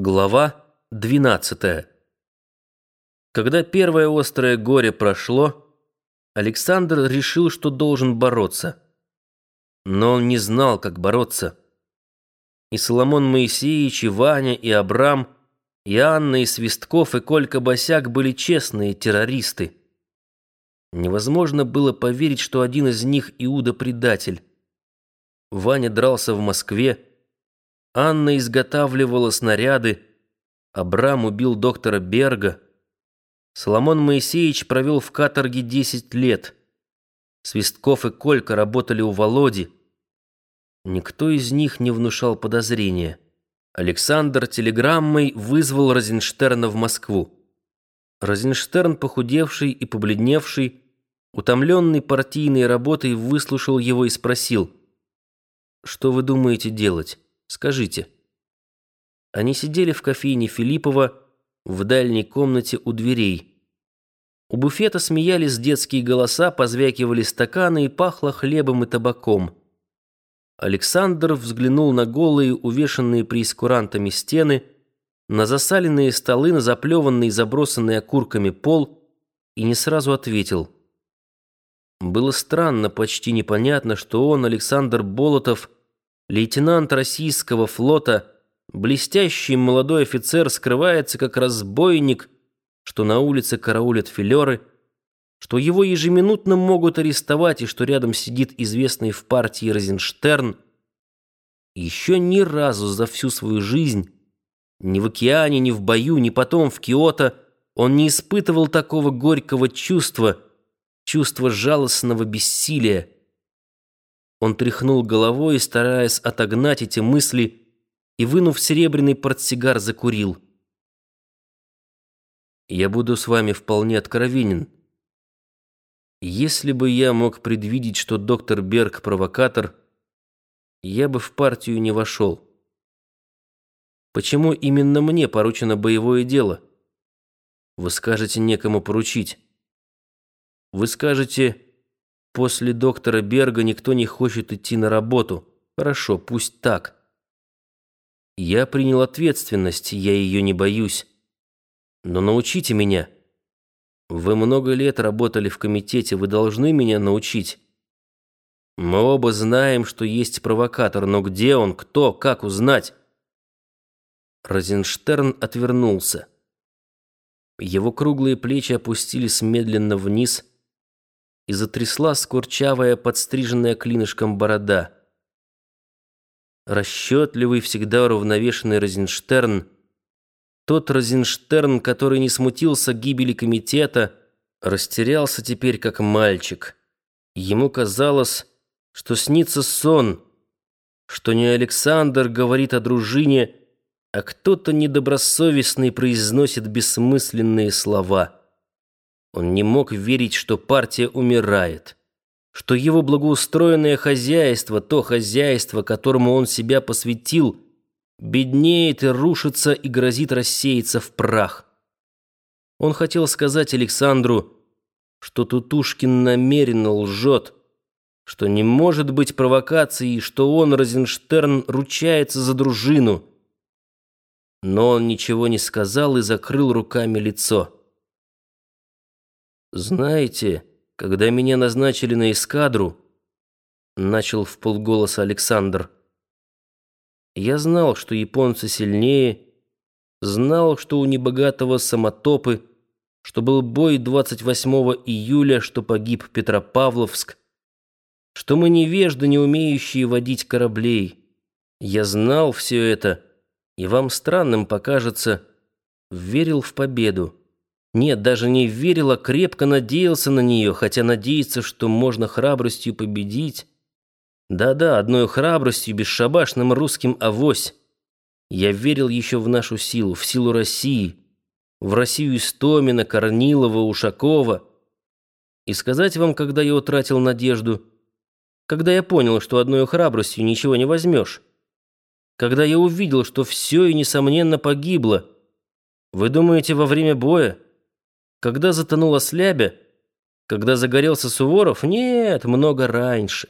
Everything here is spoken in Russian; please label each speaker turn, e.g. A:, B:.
A: Глава 12. Когда первое острое горе прошло, Александр решил, что должен бороться. Но он не знал, как бороться. И Соломон Моисеевич, и Ваня, и Абрам, и Анна, и Свистков, и Колька Босяк были честные террористы. Невозможно было поверить, что один из них Иуда-предатель. Ваня дрался в Москве, Анна изготавливала снаряды, Абрам убил доктора Берга. Соломон Моисеевич провел в каторге 10 лет. Свистков и Колька работали у Володи. Никто из них не внушал подозрения. Александр телеграммой вызвал Розенштерна в Москву. Розенштерн, похудевший и побледневший, утомленный партийной работой, выслушал его и спросил, «Что вы думаете делать?» Скажите». Они сидели в кофейне Филиппова в дальней комнате у дверей. У буфета смеялись детские голоса, позвякивали стаканы и пахло хлебом и табаком. Александр взглянул на голые, увешанные прейскурантами стены, на засаленные столы, на заплеванный, забросанный окурками пол и не сразу ответил. Было странно, почти непонятно, что он, Александр Болотов, Лейтенант российского флота, блестящий молодой офицер, скрывается как разбойник, что на улице караулят филеры, что его ежеминутно могут арестовать и что рядом сидит известный в партии Розенштерн. Еще ни разу за всю свою жизнь, ни в океане, ни в бою, ни потом в Киото, он не испытывал такого горького чувства, чувства жалостного бессилия. Он тряхнул головой, стараясь отогнать эти мысли, и, вынув серебряный портсигар, закурил. «Я буду с вами вполне откровенен. Если бы я мог предвидеть, что доктор Берг провокатор, я бы в партию не вошел. Почему именно мне поручено боевое дело? Вы скажете, некому поручить. Вы скажете... После доктора Берга никто не хочет идти на работу. Хорошо, пусть так. Я принял ответственность, я ее не боюсь. Но научите меня. Вы много лет работали в комитете, вы должны меня научить. Мы оба знаем, что есть провокатор, но где он, кто, как узнать? Розенштерн отвернулся. Его круглые плечи опустились медленно вниз, и затрясла скорчавая, подстриженная клинышком борода. Расчетливый, всегда уравновешенный Розенштерн, тот Розенштерн, который не смутился гибели комитета, растерялся теперь как мальчик. Ему казалось, что снится сон, что не Александр говорит о дружине, а кто-то недобросовестный произносит бессмысленные слова. Он не мог верить, что партия умирает, что его благоустроенное хозяйство, то хозяйство, которому он себя посвятил, беднеет и рушится и грозит рассеяться в прах. Он хотел сказать Александру, что Тутушкин намеренно лжет, что не может быть провокации, что он, Розенштерн, ручается за дружину. Но он ничего не сказал и закрыл руками лицо. «Знаете, когда меня назначили на эскадру...» Начал в полголоса Александр. «Я знал, что японцы сильнее, знал, что у небогатого самотопы, что был бой 28 июля, что погиб Петропавловск, что мы невежды, не умеющие водить кораблей. Я знал все это, и вам странным покажется, верил в победу. Нет, даже не верил, а крепко надеялся на нее, хотя надеяться, что можно храбростью победить. Да-да, одной храбростью, бесшабашным русским авось. Я верил еще в нашу силу, в силу России, в Россию Истомина, Корнилова, Ушакова. И сказать вам, когда я утратил надежду, когда я понял, что одной храбростью ничего не возьмешь, когда я увидел, что все и, несомненно, погибло, вы думаете, во время боя? Когда затонула Слябя? Когда загорелся Суворов? Нет, много раньше.